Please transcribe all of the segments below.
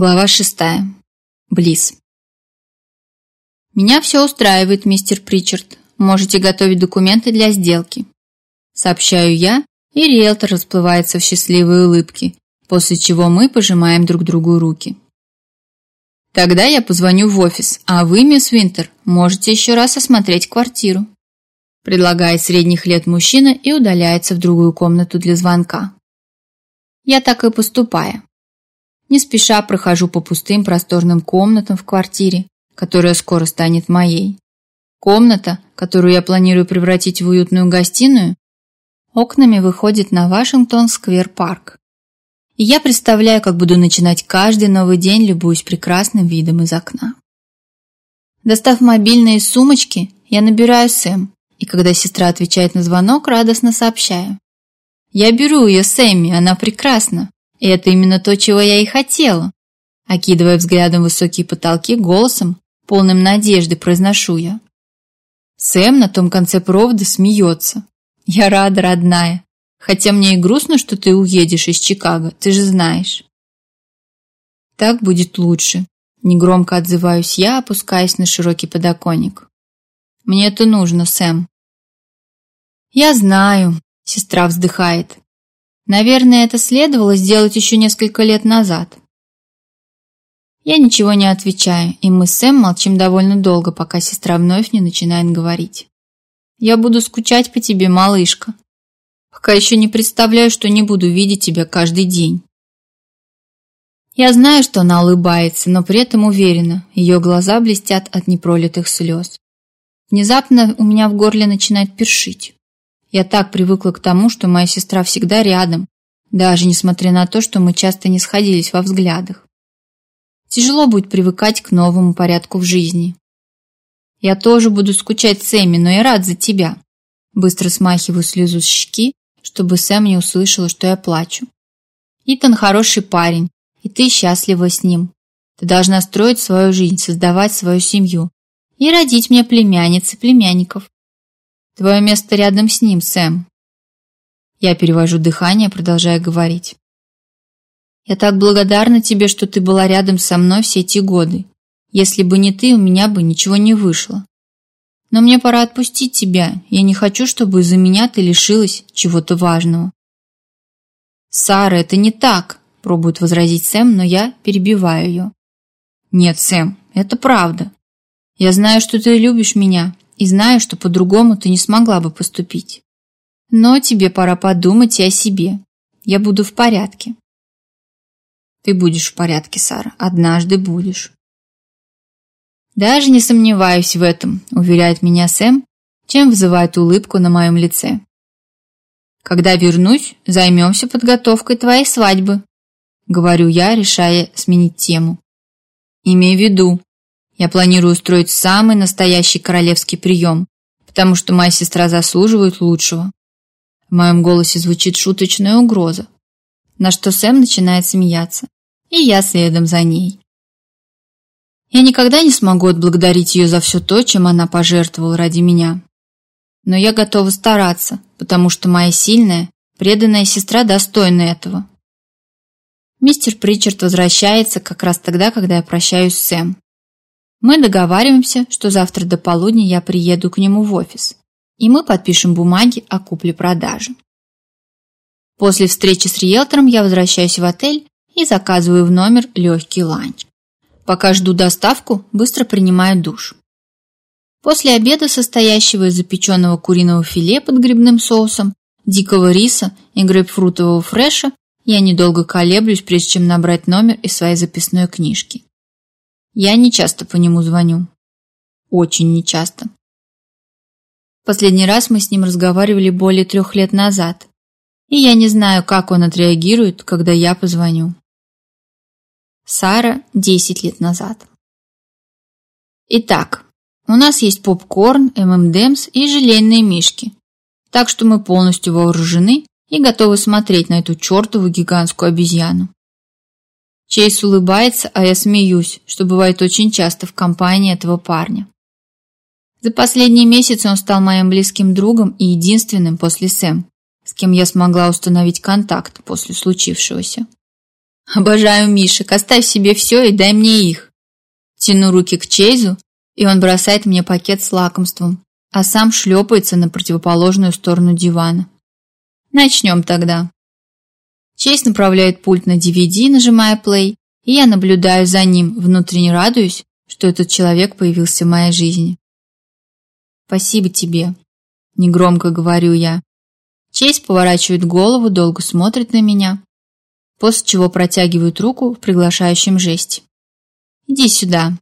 Глава шестая. Близ. «Меня все устраивает, мистер Причард. Можете готовить документы для сделки». Сообщаю я, и риэлтор расплывается в счастливые улыбки, после чего мы пожимаем друг другу руки. «Тогда я позвоню в офис, а вы, мисс Винтер, можете еще раз осмотреть квартиру», предлагает средних лет мужчина и удаляется в другую комнату для звонка. Я так и поступаю. Не спеша прохожу по пустым просторным комнатам в квартире, которая скоро станет моей. Комната, которую я планирую превратить в уютную гостиную, окнами выходит на Вашингтон-сквер-парк. И я представляю, как буду начинать каждый новый день, любуюсь прекрасным видом из окна. Достав мобильные сумочки, я набираю Сэм, и когда сестра отвечает на звонок, радостно сообщаю. «Я беру ее, Сэмми, она прекрасна!» И Это именно то, чего я и хотела. Окидывая взглядом высокие потолки, голосом, полным надежды, произношу я. Сэм на том конце провода смеется. Я рада, родная. Хотя мне и грустно, что ты уедешь из Чикаго, ты же знаешь. Так будет лучше. Негромко отзываюсь я, опускаясь на широкий подоконник. Мне это нужно, Сэм. Я знаю, сестра вздыхает. Наверное, это следовало сделать еще несколько лет назад. Я ничего не отвечаю, и мы с Сэм молчим довольно долго, пока сестра вновь не начинает говорить. «Я буду скучать по тебе, малышка. Пока еще не представляю, что не буду видеть тебя каждый день». Я знаю, что она улыбается, но при этом уверена, ее глаза блестят от непролитых слез. Внезапно у меня в горле начинает першить. Я так привыкла к тому, что моя сестра всегда рядом, даже несмотря на то, что мы часто не сходились во взглядах. Тяжело будет привыкать к новому порядку в жизни. Я тоже буду скучать Сэмми, но я рад за тебя. Быстро смахиваю слезу с щеки, чтобы Сэм не услышала, что я плачу. Итан хороший парень, и ты счастлива с ним. Ты должна строить свою жизнь, создавать свою семью и родить мне племянниц и племянников. Твое место рядом с ним, Сэм. Я перевожу дыхание, продолжая говорить. Я так благодарна тебе, что ты была рядом со мной все эти годы. Если бы не ты, у меня бы ничего не вышло. Но мне пора отпустить тебя. Я не хочу, чтобы из-за меня ты лишилась чего-то важного. Сара, это не так, пробует возразить Сэм, но я перебиваю ее. Нет, Сэм, это правда. Я знаю, что ты любишь меня, и знаю, что по-другому ты не смогла бы поступить. Но тебе пора подумать и о себе. Я буду в порядке. Ты будешь в порядке, Сара. Однажды будешь. Даже не сомневаюсь в этом, уверяет меня Сэм, чем вызывает улыбку на моем лице. Когда вернусь, займемся подготовкой твоей свадьбы, говорю я, решая сменить тему. Имей в виду, я планирую устроить самый настоящий королевский прием, потому что моя сестра заслуживает лучшего. В моем голосе звучит шуточная угроза, на что Сэм начинает смеяться, и я следом за ней. Я никогда не смогу отблагодарить ее за все то, чем она пожертвовала ради меня. Но я готова стараться, потому что моя сильная, преданная сестра достойна этого. Мистер Причард возвращается как раз тогда, когда я прощаюсь с Сэм. Мы договариваемся, что завтра до полудня я приеду к нему в офис, и мы подпишем бумаги о купле-продаже. После встречи с риэлтором я возвращаюсь в отель и заказываю в номер легкий ланч. Пока жду доставку, быстро принимаю душ. После обеда, состоящего из запеченного куриного филе под грибным соусом, дикого риса и грейпфрутового фреша, я недолго колеблюсь, прежде чем набрать номер из своей записной книжки. Я не часто по нему звоню. Очень нечасто. Последний раз мы с ним разговаривали более трех лет назад, и я не знаю, как он отреагирует, когда я позвоню. Сара 10 лет назад. Итак, у нас есть попкорн, эм эм ММДМС и желейные мишки, так что мы полностью вооружены и готовы смотреть на эту чертову гигантскую обезьяну. Чейз улыбается, а я смеюсь, что бывает очень часто в компании этого парня. За последние месяцы он стал моим близким другом и единственным после Сэм, с кем я смогла установить контакт после случившегося. «Обожаю Мишек, оставь себе все и дай мне их!» Тяну руки к Чейзу, и он бросает мне пакет с лакомством, а сам шлепается на противоположную сторону дивана. «Начнем тогда». Честь направляет пульт на DVD, нажимая play, и я наблюдаю за ним, внутренне радуюсь, что этот человек появился в моей жизни. «Спасибо тебе», — негромко говорю я. Честь поворачивает голову, долго смотрит на меня, после чего протягивает руку в приглашающем жесте. «Иди сюда».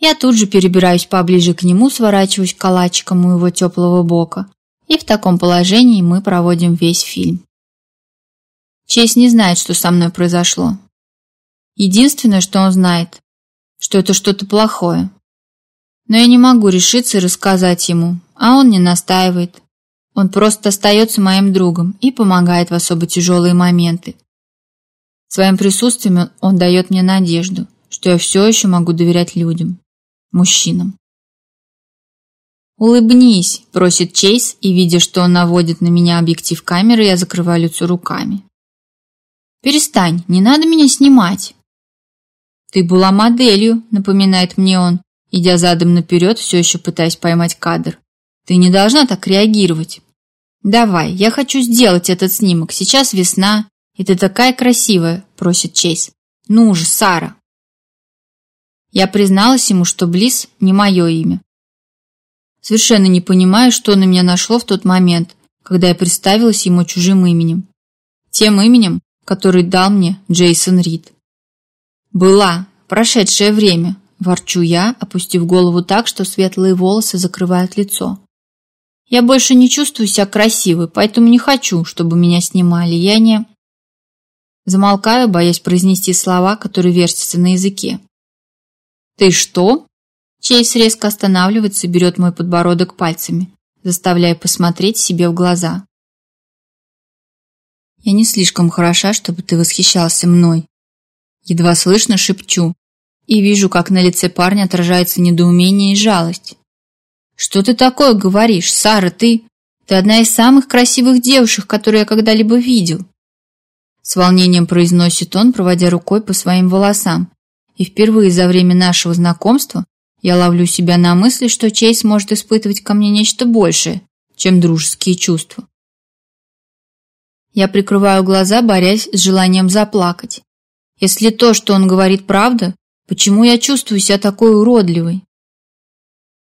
Я тут же перебираюсь поближе к нему, сворачиваюсь калачиком у его теплого бока, и в таком положении мы проводим весь фильм. Честь не знает, что со мной произошло. Единственное, что он знает, что это что-то плохое. Но я не могу решиться рассказать ему, а он не настаивает. Он просто остается моим другом и помогает в особо тяжелые моменты. Своим присутствием он дает мне надежду, что я все еще могу доверять людям, мужчинам. «Улыбнись», – просит Чейз, и, видя, что он наводит на меня объектив камеры, я закрываю лицо руками. Перестань, не надо меня снимать. Ты была моделью, напоминает мне он, идя задом наперед, все еще пытаясь поймать кадр. Ты не должна так реагировать. Давай, я хочу сделать этот снимок. Сейчас весна, и ты такая красивая, просит Чейз. Ну же, Сара. Я призналась ему, что Близ не мое имя. Совершенно не понимаю, что на меня нашло в тот момент, когда я представилась ему чужим именем. Тем именем, который дал мне Джейсон Рид. «Была. Прошедшее время», – ворчу я, опустив голову так, что светлые волосы закрывают лицо. «Я больше не чувствую себя красивой, поэтому не хочу, чтобы меня снимали. Я не...» Замолкаю, боясь произнести слова, которые вертятся на языке. «Ты что?» Чейз резко останавливается и берет мой подбородок пальцами, заставляя посмотреть себе в глаза. Я не слишком хороша, чтобы ты восхищался мной. Едва слышно шепчу. И вижу, как на лице парня отражается недоумение и жалость. Что ты такое говоришь, Сара, ты... Ты одна из самых красивых девушек, которые я когда-либо видел. С волнением произносит он, проводя рукой по своим волосам. И впервые за время нашего знакомства я ловлю себя на мысли, что Чейз может испытывать ко мне нечто большее, чем дружеские чувства. Я прикрываю глаза, борясь с желанием заплакать. Если то, что он говорит, правда, почему я чувствую себя такой уродливой?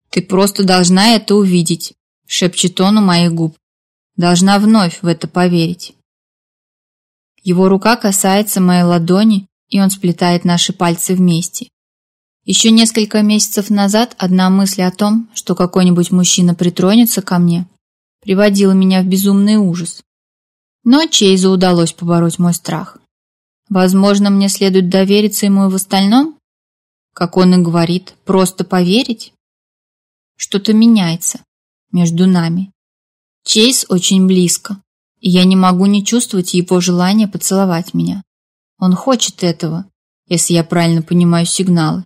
«Ты просто должна это увидеть», — шепчет он у моих губ. «Должна вновь в это поверить». Его рука касается моей ладони, и он сплетает наши пальцы вместе. Еще несколько месяцев назад одна мысль о том, что какой-нибудь мужчина притронется ко мне, приводила меня в безумный ужас. Но Чейзу удалось побороть мой страх. Возможно, мне следует довериться ему и в остальном? Как он и говорит, просто поверить? Что-то меняется между нами. Чейз очень близко, и я не могу не чувствовать его желания поцеловать меня. Он хочет этого, если я правильно понимаю сигналы.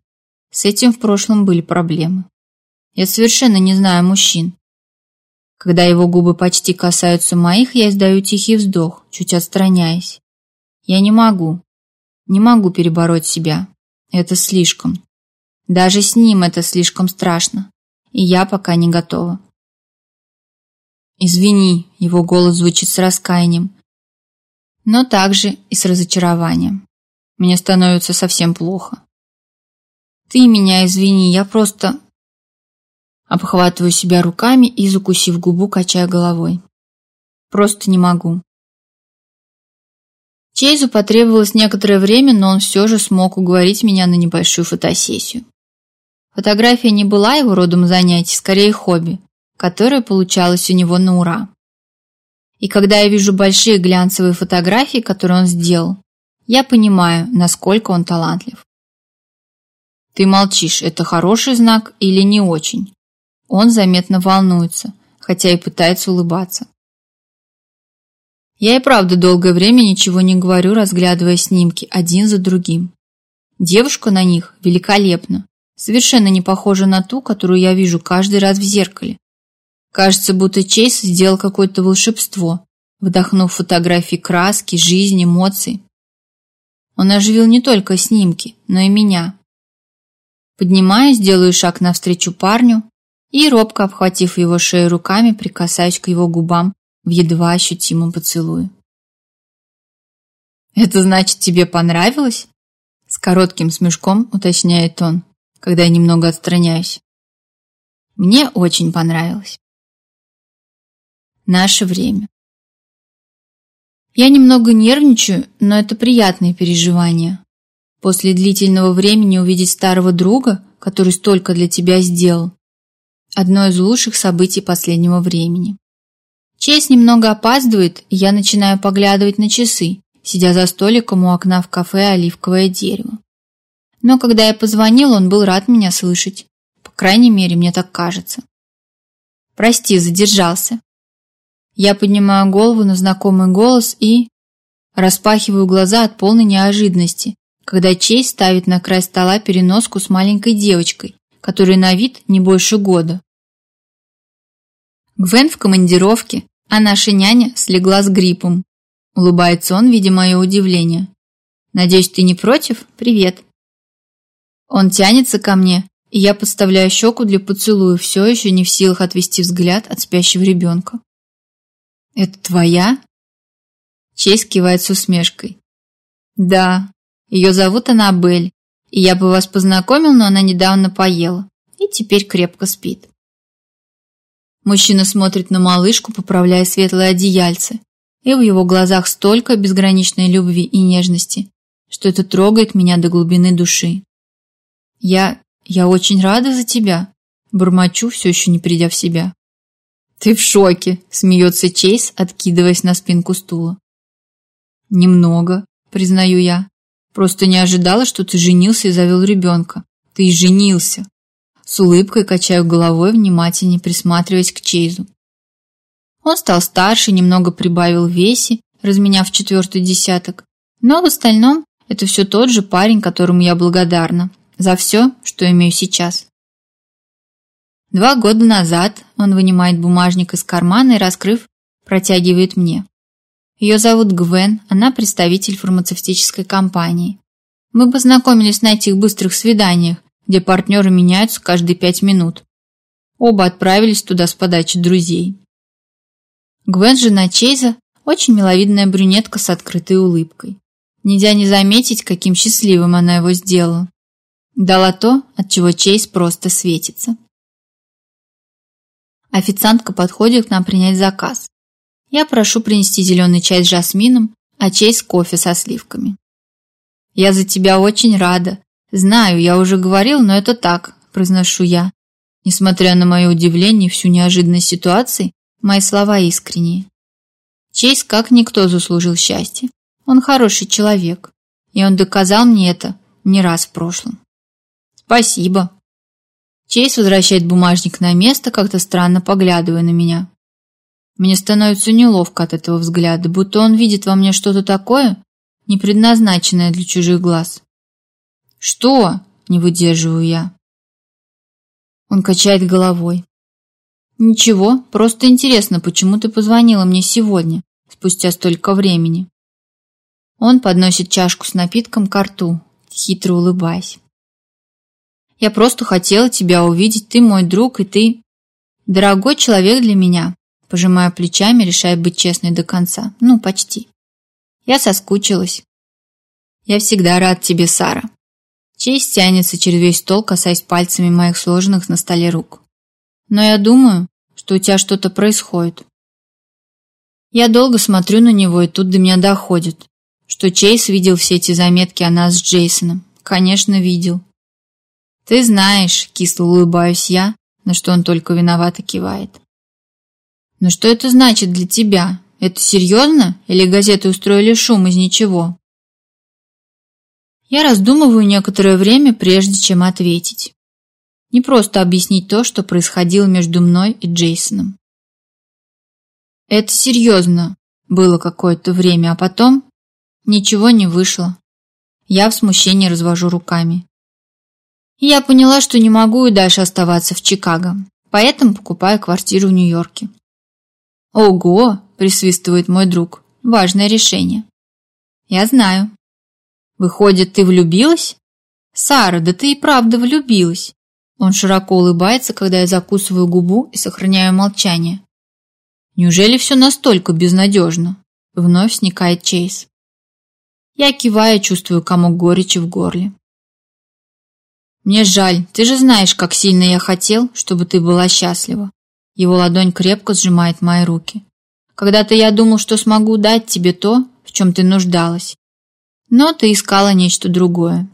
С этим в прошлом были проблемы. Я совершенно не знаю мужчин, когда его губы почти касаются моих, я издаю тихий вздох, чуть отстраняясь. Я не могу. Не могу перебороть себя. Это слишком. Даже с ним это слишком страшно. И я пока не готова. Извини, его голос звучит с раскаянием, но также и с разочарованием. Мне становится совсем плохо. Ты меня извини, я просто Обхватываю себя руками и, закусив губу, качаю головой. Просто не могу. Чейзу потребовалось некоторое время, но он все же смог уговорить меня на небольшую фотосессию. Фотография не была его родом занятий, скорее хобби, которое получалось у него на ура. И когда я вижу большие глянцевые фотографии, которые он сделал, я понимаю, насколько он талантлив. Ты молчишь, это хороший знак или не очень? Он заметно волнуется, хотя и пытается улыбаться. Я и правда долгое время ничего не говорю, разглядывая снимки один за другим. Девушка на них великолепна, совершенно не похожа на ту, которую я вижу каждый раз в зеркале. Кажется, будто Чейз сделал какое-то волшебство, вдохнув фотографии краски, жизнь, эмоций. Он оживил не только снимки, но и меня. Поднимаюсь, делаю шаг навстречу парню, и, робко обхватив его шею руками, прикасаясь к его губам в едва ощутимом поцелуе. «Это значит, тебе понравилось?» С коротким смешком уточняет он, когда я немного отстраняюсь. «Мне очень понравилось». Наше время. Я немного нервничаю, но это приятные переживания. После длительного времени увидеть старого друга, который столько для тебя сделал, одно из лучших событий последнего времени. Честь немного опаздывает, и я начинаю поглядывать на часы, сидя за столиком у окна в кафе «Оливковое дерево». Но когда я позвонил, он был рад меня слышать. По крайней мере, мне так кажется. «Прости, задержался». Я поднимаю голову на знакомый голос и... Распахиваю глаза от полной неожиданности, когда Честь ставит на край стола переноску с маленькой девочкой, который на вид не больше года. Гвен в командировке, а наша няня слегла с гриппом. Улыбается он, видя мое удивление. «Надеюсь, ты не против? Привет!» Он тянется ко мне, и я подставляю щеку для поцелуя, все еще не в силах отвести взгляд от спящего ребенка. «Это твоя?» Честь кивает с усмешкой. «Да, ее зовут Аннабель, я бы вас познакомил, но она недавно поела и теперь крепко спит. Мужчина смотрит на малышку, поправляя светлые одеяльце, и в его глазах столько безграничной любви и нежности, что это трогает меня до глубины души. Я... я очень рада за тебя, бормочу, все еще не придя в себя. Ты в шоке, смеется Чейз, откидываясь на спинку стула. Немного, признаю я. Просто не ожидала, что ты женился и завел ребенка. Ты женился. С улыбкой качаю головой, внимательнее присматриваясь к Чейзу. Он стал старше, немного прибавил весе, разменяв четвертый десяток. Но в остальном это все тот же парень, которому я благодарна за все, что имею сейчас. Два года назад он вынимает бумажник из кармана и, раскрыв, протягивает мне. Ее зовут Гвен, она представитель фармацевтической компании. Мы познакомились на этих быстрых свиданиях, где партнеры меняются каждые пять минут. Оба отправились туда с подачи друзей. Гвен, жена Чейза, очень миловидная брюнетка с открытой улыбкой. Нельзя не заметить, каким счастливым она его сделала. Дала то, от чего Чейз просто светится. Официантка подходит к нам принять заказ. Я прошу принести зеленый чай с жасмином, а чай с кофе со сливками. Я за тебя очень рада. Знаю, я уже говорил, но это так, произношу я. Несмотря на мое удивление и всю неожиданность ситуации, мои слова искренние. Чейз как никто заслужил счастье. Он хороший человек, и он доказал мне это не раз в прошлом. Спасибо. Чейз возвращает бумажник на место, как-то странно поглядывая на меня. Мне становится неловко от этого взгляда, будто он видит во мне что-то такое, не предназначенное для чужих глаз. «Что?» – не выдерживаю я. Он качает головой. «Ничего, просто интересно, почему ты позвонила мне сегодня, спустя столько времени?» Он подносит чашку с напитком к рту, хитро улыбаясь. «Я просто хотела тебя увидеть, ты мой друг, и ты дорогой человек для меня пожимая плечами, решая быть честной до конца. Ну, почти. Я соскучилась. Я всегда рад тебе, Сара. Честь тянется через весь стол, касаясь пальцами моих сложенных на столе рук. Но я думаю, что у тебя что-то происходит. Я долго смотрю на него, и тут до меня доходит, что Чейз видел все эти заметки о нас с Джейсоном. Конечно, видел. Ты знаешь, кисло улыбаюсь я, на что он только виновато кивает. Но что это значит для тебя? Это серьезно? Или газеты устроили шум из ничего? Я раздумываю некоторое время, прежде чем ответить. Не просто объяснить то, что происходило между мной и Джейсоном. Это серьезно. Было какое-то время, а потом ничего не вышло. Я в смущении развожу руками. Я поняла, что не могу и дальше оставаться в Чикаго, поэтому покупаю квартиру в Нью-Йорке. «Ого!» – присвистывает мой друг. «Важное решение». «Я знаю». «Выходит, ты влюбилась?» «Сара, да ты и правда влюбилась!» Он широко улыбается, когда я закусываю губу и сохраняю молчание. «Неужели все настолько безнадежно?» Вновь сникает Чейз. Я киваю, чувствую комок горечи в горле. «Мне жаль, ты же знаешь, как сильно я хотел, чтобы ты была счастлива. Его ладонь крепко сжимает мои руки. Когда-то я думал, что смогу дать тебе то, в чем ты нуждалась. Но ты искала нечто другое.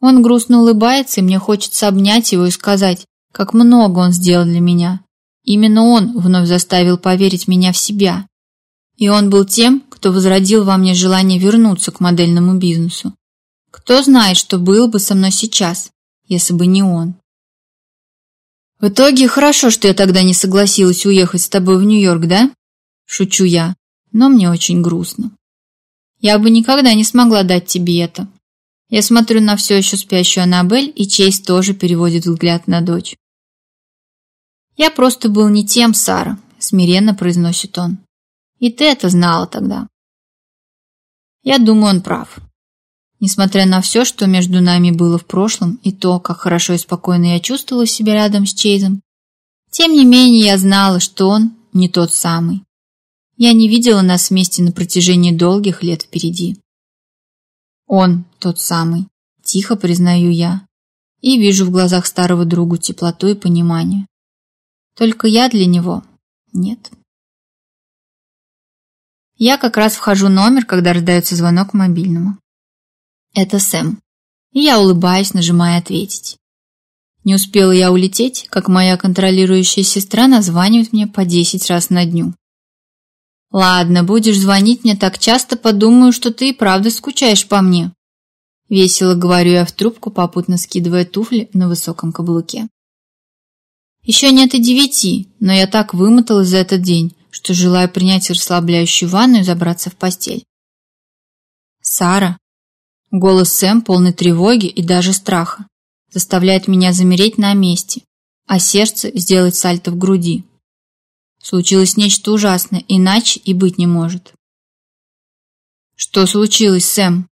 Он грустно улыбается, и мне хочется обнять его и сказать, как много он сделал для меня. Именно он вновь заставил поверить меня в себя. И он был тем, кто возродил во мне желание вернуться к модельному бизнесу. Кто знает, что был бы со мной сейчас, если бы не он. В итоге, хорошо, что я тогда не согласилась уехать с тобой в Нью-Йорк, да? Шучу я, но мне очень грустно. Я бы никогда не смогла дать тебе это. Я смотрю на все еще спящую Аннабель, и Чейз тоже переводит взгляд на дочь. «Я просто был не тем, Сара», — смиренно произносит он. «И ты это знала тогда». Я думаю, он прав. Несмотря на все, что между нами было в прошлом, и то, как хорошо и спокойно я чувствовала себя рядом с Чейзом, тем не менее я знала, что он не тот самый. Я не видела нас вместе на протяжении долгих лет впереди. Он тот самый, тихо признаю я, и вижу в глазах старого другу теплоту и понимание. Только я для него нет. Я как раз вхожу номер, когда раздается звонок мобильному. «Это Сэм». Я улыбаюсь, нажимая «Ответить». Не успела я улететь, как моя контролирующая сестра названивает мне по 10 раз на дню. «Ладно, будешь звонить мне так часто, подумаю, что ты и правда скучаешь по мне». Весело говорю я в трубку, попутно скидывая туфли на высоком каблуке. Еще нет и девяти, но я так вымоталась за этот день, что желаю принять расслабляющую ванну и забраться в постель. «Сара, Голос Сэм, полный тревоги и даже страха, заставляет меня замереть на месте, а сердце сделать сальто в груди. Случилось нечто ужасное, иначе и быть не может. «Что случилось, Сэм?»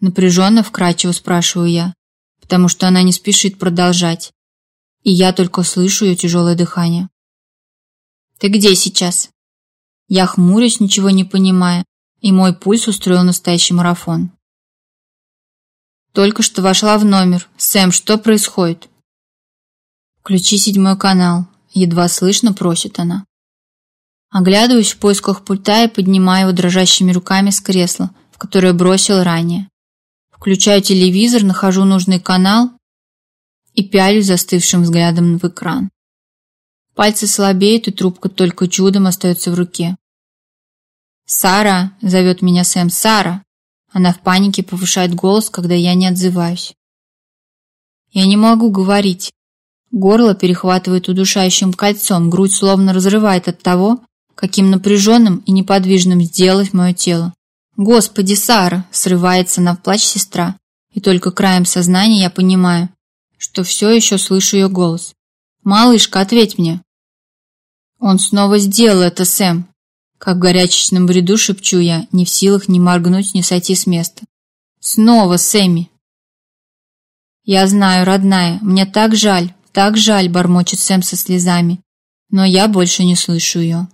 Напряженно, вкрадчиво спрашиваю я, потому что она не спешит продолжать, и я только слышу ее тяжелое дыхание. «Ты где сейчас?» Я хмурюсь, ничего не понимая, и мой пульс устроил настоящий марафон. Только что вошла в номер. Сэм, что происходит? Включи седьмой канал. Едва слышно просит она. Оглядываюсь в поисках пульта и поднимаю его дрожащими руками с кресла, в которое бросил ранее. Включаю телевизор, нахожу нужный канал и пялюсь застывшим взглядом в экран. Пальцы слабеют, и трубка только чудом остается в руке. «Сара!» — зовет меня Сэм. «Сара!» Она в панике повышает голос, когда я не отзываюсь. Я не могу говорить. Горло перехватывает удушающим кольцом, грудь словно разрывает от того, каким напряженным и неподвижным сделать мое тело. «Господи, Сара!» – срывается на плач сестра. И только краем сознания я понимаю, что все еще слышу ее голос. «Малышка, ответь мне!» Он снова сделал это, Сэм как в горячечном бреду шепчу я, не в силах ни моргнуть, ни сойти с места. «Снова, Сэмми!» «Я знаю, родная, мне так жаль, так жаль», — бормочет Сэм со слезами, но я больше не слышу ее.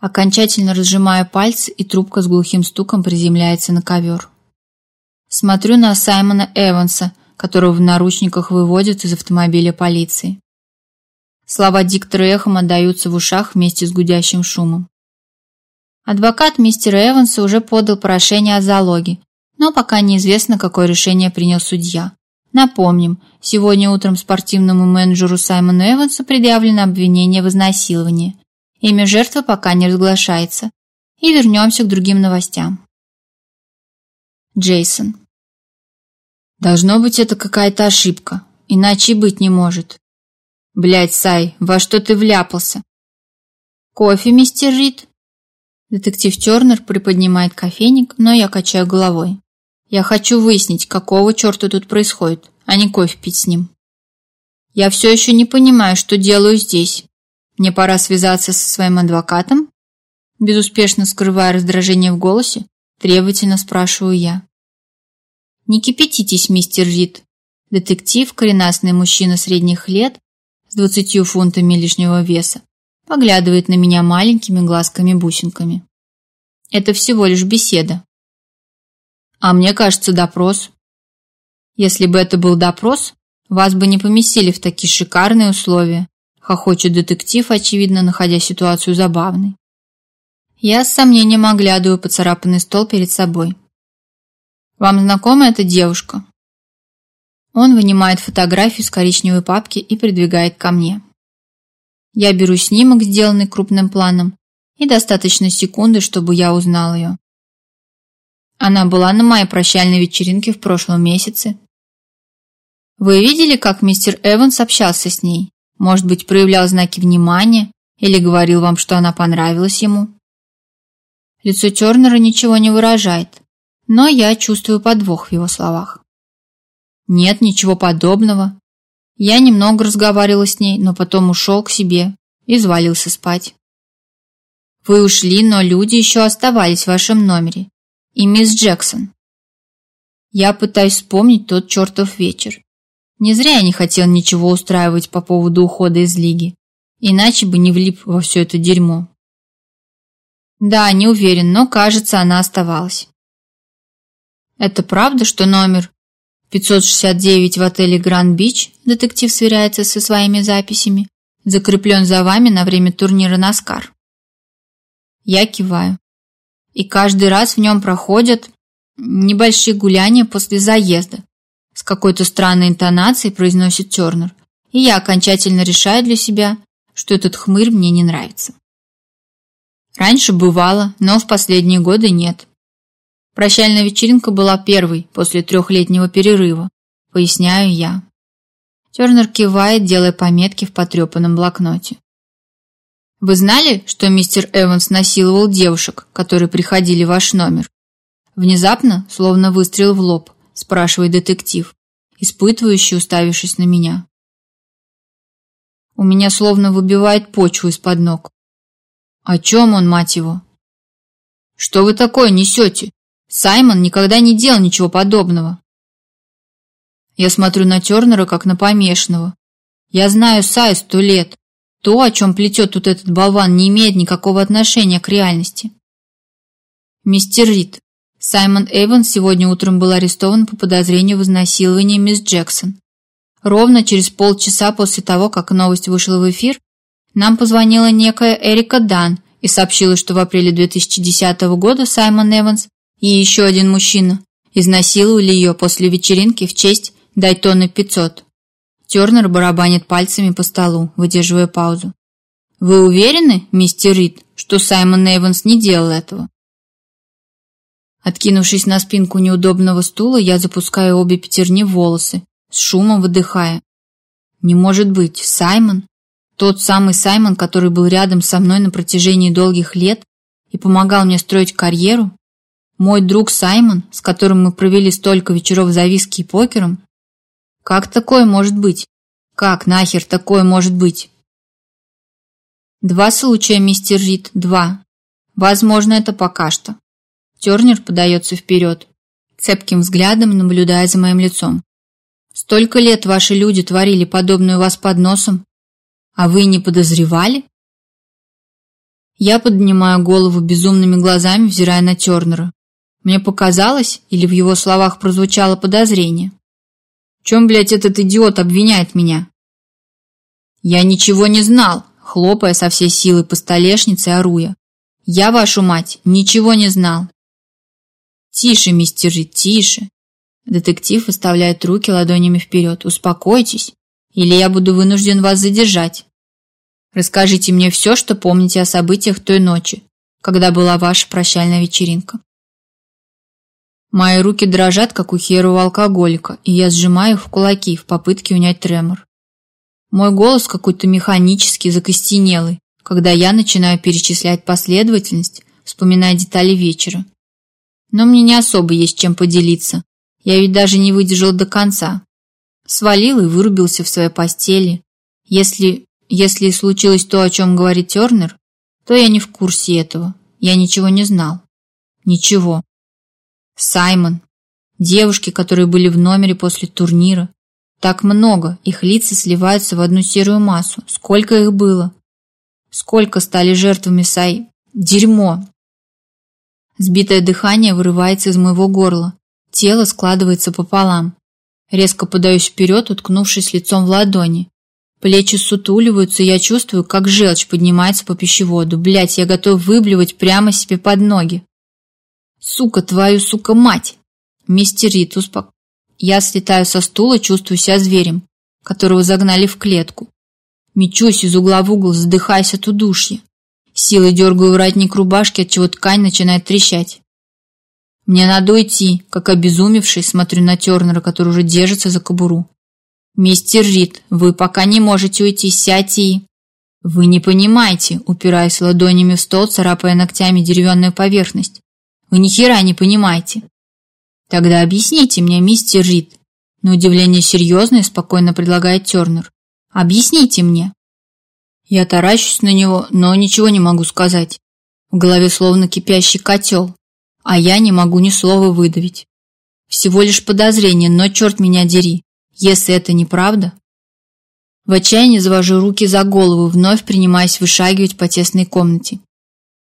Окончательно разжимаю пальцы, и трубка с глухим стуком приземляется на ковер. Смотрю на Саймона Эванса, которого в наручниках выводят из автомобиля полиции. Слова диктора эхом отдаются в ушах вместе с гудящим шумом. Адвокат мистера Эванса уже подал прошение о залоге, но пока неизвестно, какое решение принял судья. Напомним, сегодня утром спортивному менеджеру Саймону Эвансу предъявлено обвинение в изнасиловании. Имя жертвы пока не разглашается. И вернемся к другим новостям. Джейсон. Должно быть, это какая-то ошибка. Иначе быть не может. Блять, Сай, во что ты вляпался? Кофе, мистер Рид? Детектив Тернер приподнимает кофейник, но я качаю головой. Я хочу выяснить, какого черта тут происходит, а не кофе пить с ним. Я все еще не понимаю, что делаю здесь. Мне пора связаться со своим адвокатом? Безуспешно скрывая раздражение в голосе, требовательно спрашиваю я. Не кипятитесь, мистер Рид. Детектив, коренастный мужчина средних лет, с 20 фунтами лишнего веса, поглядывает на меня маленькими глазками-бусинками. Это всего лишь беседа. А мне кажется, допрос. Если бы это был допрос, вас бы не поместили в такие шикарные условия, хохочет детектив, очевидно, находя ситуацию забавной. Я с сомнением оглядываю поцарапанный стол перед собой. Вам знакома эта девушка? Он вынимает фотографию из коричневой папки и придвигает ко мне. Я беру снимок, сделанный крупным планом, и достаточно секунды, чтобы я узнал ее. Она была на моей прощальной вечеринке в прошлом месяце. Вы видели, как мистер Эванс общался с ней? Может быть, проявлял знаки внимания или говорил вам, что она понравилась ему? Лицо Тернера ничего не выражает, но я чувствую подвох в его словах. Нет ничего подобного. Я немного разговаривала с ней, но потом ушел к себе и звалился спать. Вы ушли, но люди еще оставались в вашем номере. И мисс Джексон. Я пытаюсь вспомнить тот чертов вечер. Не зря я не хотел ничего устраивать по поводу ухода из лиги. Иначе бы не влип во все это дерьмо. Да, не уверен, но, кажется, она оставалась. Это правда, что номер 569 в отеле Гранд Бич детектив сверяется со своими записями. Закреплен за вами на время турнира Наскар. Я киваю. И каждый раз в нем проходят небольшие гуляния после заезда. С какой-то странной интонацией произносит Тернер. И я окончательно решаю для себя, что этот хмырь мне не нравится. Раньше бывало, но в последние годы нет. Прощальная вечеринка была первой после трехлетнего перерыва, поясняю я. Тернер кивает, делая пометки в потрепанном блокноте. Вы знали, что мистер Эванс насиловал девушек, которые приходили в ваш номер? Внезапно, словно выстрел в лоб, спрашивает детектив, испытывающий, уставившись на меня. У меня словно выбивает почву из-под ног. О чем он, мать его? Что вы такое несете? Саймон никогда не делал ничего подобного. Я смотрю на Тернера, как на помешанного. Я знаю Саю сто лет. То, о чем плетет тут этот болван, не имеет никакого отношения к реальности. Мистер Рид, Саймон Эван сегодня утром был арестован по подозрению в изнасиловании мисс Джексон. Ровно через полчаса после того, как новость вышла в эфир, нам позвонила некая Эрика Дан и сообщила, что в апреле 2010 года Саймон Эванс и еще один мужчина изнасиловали ее после вечеринки в честь Дайтона 500. Тернер барабанит пальцами по столу, выдерживая паузу. «Вы уверены, мистер Рид, что Саймон Эванс не делал этого?» Откинувшись на спинку неудобного стула, я запускаю обе пятерни в волосы, с шумом выдыхая. «Не может быть, Саймон?» Тот самый Саймон, который был рядом со мной на протяжении долгих лет и помогал мне строить карьеру, мой друг Саймон, с которым мы провели столько вечеров за виски и покером? Как такое может быть? Как нахер такое может быть? Два случая, мистер Рид, два. Возможно, это пока что. Тернер подается вперед, цепким взглядом наблюдая за моим лицом. Столько лет ваши люди творили подобную вас под носом, а вы не подозревали? Я поднимаю голову безумными глазами, взирая на Тернера. Мне показалось, или в его словах прозвучало подозрение. В чем, блядь, этот идиот обвиняет меня? Я ничего не знал, хлопая со всей силы по столешнице, оруя. Я, вашу мать, ничего не знал. Тише, мистер Рид, тише. Детектив выставляет руки ладонями вперед. Успокойтесь, или я буду вынужден вас задержать. Расскажите мне все, что помните о событиях той ночи, когда была ваша прощальная вечеринка. Мои руки дрожат, как у херова-алкоголика, и я сжимаю их в кулаки в попытке унять тремор. Мой голос какой-то механический, закостенелый, когда я начинаю перечислять последовательность, вспоминая детали вечера. Но мне не особо есть чем поделиться. Я ведь даже не выдержал до конца. Свалил и вырубился в своей постели. Если, если случилось то, о чем говорит Тернер, то я не в курсе этого. Я ничего не знал. Ничего. Саймон, девушки, которые были в номере после турнира. Так много, их лица сливаются в одну серую массу. Сколько их было? Сколько стали жертвами Сай? Дерьмо! Сбитое дыхание вырывается из моего горла. Тело складывается пополам. Резко подаюсь вперед, уткнувшись лицом в ладони. Плечи сутуливаются, и я чувствую, как желчь поднимается по пищеводу. Блять, я готов выблевать прямо себе под ноги. Сука твою, сука мать! мистер Рид успок... Я слетаю со стула, чувствую себя зверем, которого загнали в клетку. Мечусь из угла в угол, задыхаясь от удушья. Силой дергаю воротник рубашки, отчего ткань начинает трещать. Мне надо уйти, как обезумевший, смотрю на Тернера, который уже держится за кобуру. «Мистер Рид, вы пока не можете уйти, сядьте и...» «Вы не понимаете», упираясь ладонями в стол, царапая ногтями деревянную поверхность. Вы ни хера не понимаете. Тогда объясните мне, мистер Рид. На удивление серьезное, спокойно предлагает Тернер. Объясните мне. Я таращусь на него, но ничего не могу сказать. В голове словно кипящий котел, а я не могу ни слова выдавить. Всего лишь подозрение, но черт меня дери, если это неправда. В отчаянии завожу руки за голову, вновь принимаясь вышагивать по тесной комнате.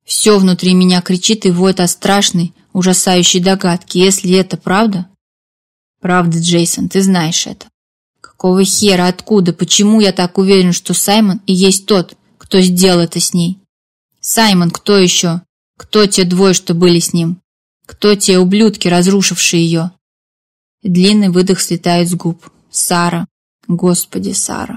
Все внутри меня кричит и воет о страшной, ужасающей догадке, если это правда. Правда, Джейсон, ты знаешь это. Какого хера, откуда, почему я так уверен, что Саймон и есть тот, кто сделал это с ней? Саймон, кто еще? Кто те двое, что были с ним? Кто те ублюдки, разрушившие ее? Длинный выдох слетает с губ. Сара. Господи, Сара.